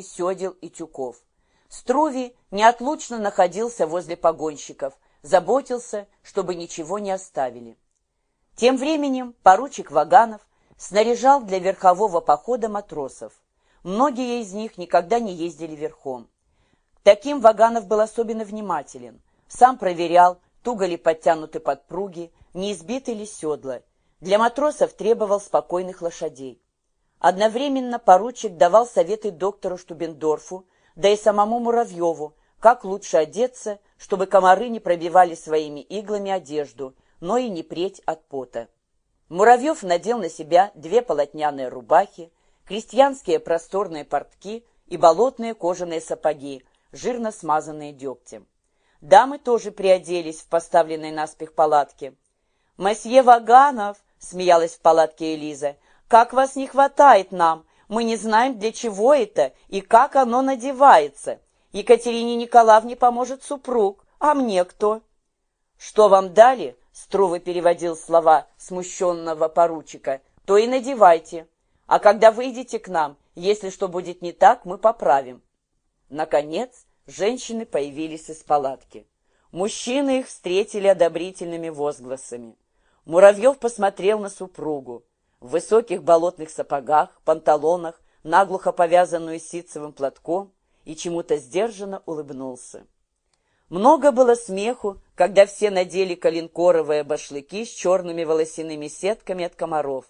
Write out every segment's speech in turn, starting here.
седел и тюков. Струве неотлучно находился возле погонщиков, заботился, чтобы ничего не оставили. Тем временем поручик Ваганов снаряжал для верхового похода матросов. Многие из них никогда не ездили верхом. Таким Ваганов был особенно внимателен. Сам проверял, туго ли подтянуты подпруги, не избиты ли седла. Для матросов требовал спокойных лошадей. Одновременно поручик давал советы доктору Штубендорфу, да и самому Муравьеву, как лучше одеться, чтобы комары не пробивали своими иглами одежду, но и не преть от пота. Муравьев надел на себя две полотняные рубахи, крестьянские просторные портки и болотные кожаные сапоги, жирно смазанные дегтем. Дамы тоже приоделись в поставленной наспех палатке. «Мосье Ваганов!» — смеялась в палатке Элиза — как вас не хватает нам! Мы не знаем, для чего это и как оно надевается. Екатерине Николаевне поможет супруг, а мне кто?» «Что вам дали?» — Струвы переводил слова смущенного поручика. «То и надевайте. А когда выйдете к нам, если что будет не так, мы поправим». Наконец, женщины появились из палатки. Мужчины их встретили одобрительными возгласами. Муравьев посмотрел на супругу в высоких болотных сапогах, панталонах, наглухо повязанную ситцевым платком, и чему-то сдержанно улыбнулся. Много было смеху, когда все надели коленкоровые башлыки с черными волосяными сетками от комаров.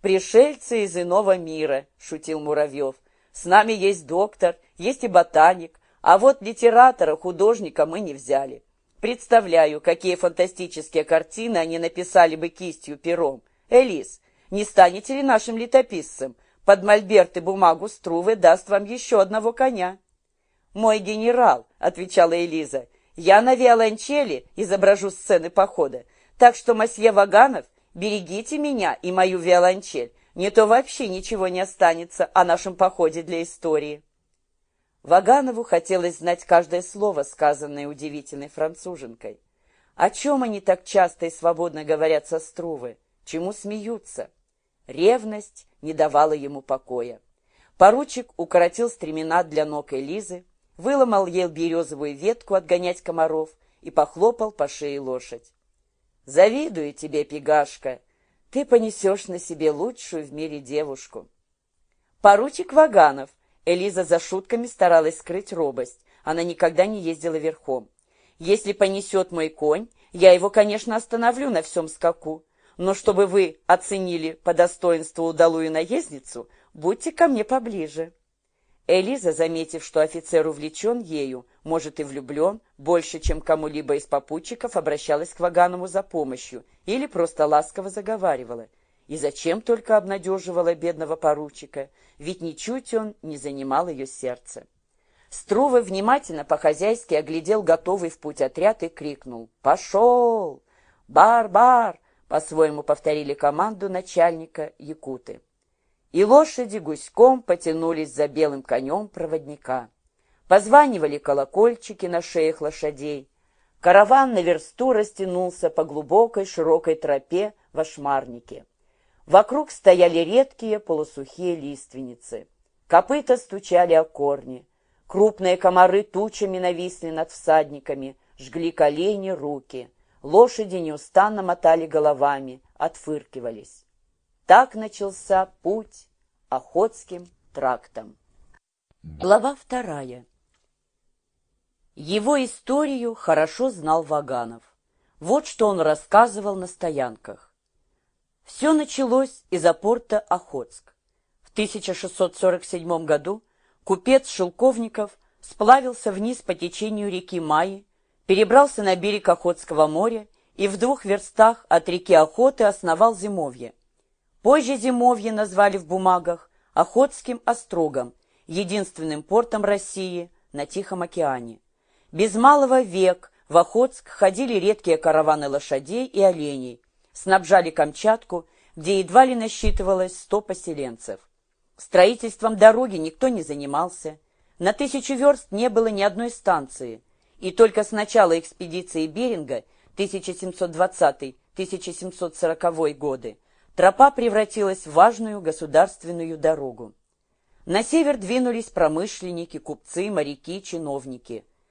«Пришельцы из иного мира», — шутил Муравьев. «С нами есть доктор, есть и ботаник, а вот литератора, художника мы не взяли. Представляю, какие фантастические картины они написали бы кистью пером. Элис, не станете ли нашим летописцем? Под мольберт и бумагу Струвы даст вам еще одного коня». «Мой генерал», — отвечала Элиза, — «я на виолончели изображу сцены похода, так что, мосье Ваганов, берегите меня и мою виолончель, не то вообще ничего не останется о нашем походе для истории». Ваганову хотелось знать каждое слово, сказанное удивительной француженкой. О чем они так часто и свободно говорят со Струвы? Чему смеются? Ревность не давала ему покоя. Поручик укоротил стремена для ног Элизы, выломал ел березовую ветку отгонять комаров и похлопал по шее лошадь. «Завидую тебе, пегашка, ты понесешь на себе лучшую в мире девушку». Поручик Ваганов. Элиза за шутками старалась скрыть робость. Она никогда не ездила верхом. «Если понесет мой конь, я его, конечно, остановлю на всем скаку но чтобы вы оценили по достоинству удалую наездницу, будьте ко мне поближе». Элиза, заметив, что офицер увлечен ею, может и влюблен, больше, чем кому-либо из попутчиков, обращалась к Ваганову за помощью или просто ласково заговаривала. И зачем только обнадеживала бедного поручика, ведь ничуть он не занимал ее сердце. Струвы внимательно по-хозяйски оглядел готовый в путь отряд и крикнул «Пошел! Бар-бар! По-своему повторили команду начальника Якуты. И лошади гуськом потянулись за белым конем проводника. Позванивали колокольчики на шеях лошадей. Караван на версту растянулся по глубокой широкой тропе в Ашмарнике. Вокруг стояли редкие полусухие лиственницы. Копыта стучали о корни. Крупные комары тучами нависли над всадниками, жгли колени, руки. Лошади неустанно мотали головами, отфыркивались. Так начался путь Охотским трактом. Глава вторая. Его историю хорошо знал Ваганов. Вот что он рассказывал на стоянках. Все началось из-за порта Охотск. В 1647 году купец Шелковников сплавился вниз по течению реки Майи перебрался на берег Охотского моря и в двух верстах от реки Охоты основал зимовье. Позже зимовье назвали в бумагах Охотским острогом, единственным портом России на Тихом океане. Без малого век в Охотск ходили редкие караваны лошадей и оленей, снабжали Камчатку, где едва ли насчитывалось сто поселенцев. Строительством дороги никто не занимался. На тысячу верст не было ни одной станции – и только с начала экспедиции Беринга 1720-1740 годы тропа превратилась в важную государственную дорогу. На север двинулись промышленники, купцы, моряки, чиновники.